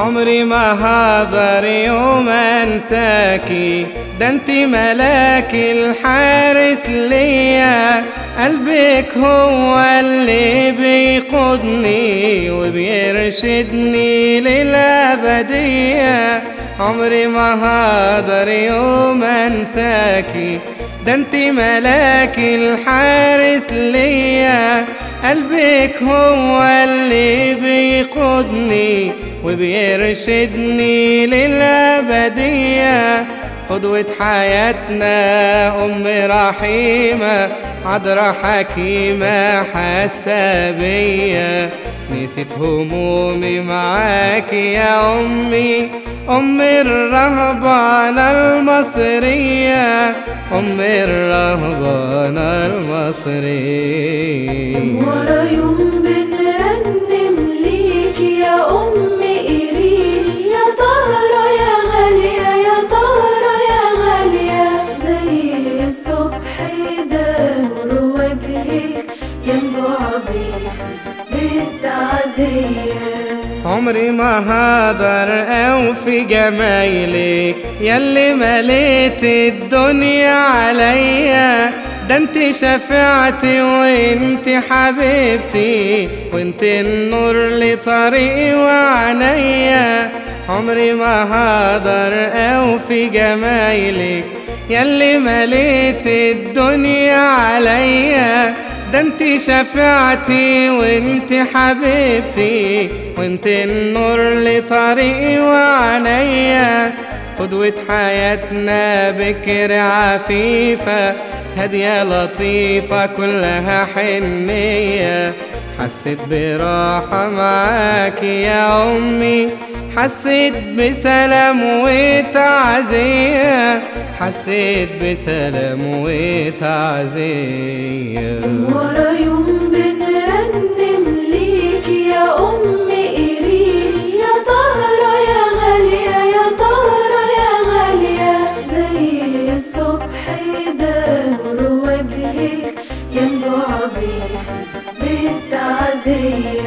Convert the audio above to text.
عمري ما هقدر يوم انساكي ده أنت ملاك الحارس ليا. قلبك هو اللي بيقودني وبيرشدني للأبدية. عمري ما هقدر يوم انساكي ده أنت ملاك الحارس ليا. قلبك هو اللي بيقودني وبيرشدني للأبدية قدوة حياتنا أم رحيمة عذرا حكيمة حسابية. نسيت همومي معاك يا أمي أم الرهبانة المصرية. أم الرهبانة المصرية. عمري ما هقدر اوفي جمايلك ياللي مليت الدنيا عليا. ده انت شفاعتي وانت حبيبتي. وانت النور لطريقي وعنيا عمري ما هقدر اوفي جمايلك ياللي مليت الدنيا عليا. ده انت شفاعتي وانت حبيبتي وانت النور لطريقي وعنيا قدوة حياتنا بكر عفيفة هادية لطيفة كلها حنية. حسيت براحة معاك يا أمي. حسيت بسلام وتعزية. حسيت بسلام وتعزية. ورا يوم بنرنم ليك يا أم إيرين يا طهرة يا غالية يا طهرة يا غالية. زي الصبح ده نور وجهك ينبع بيك بالتعزية.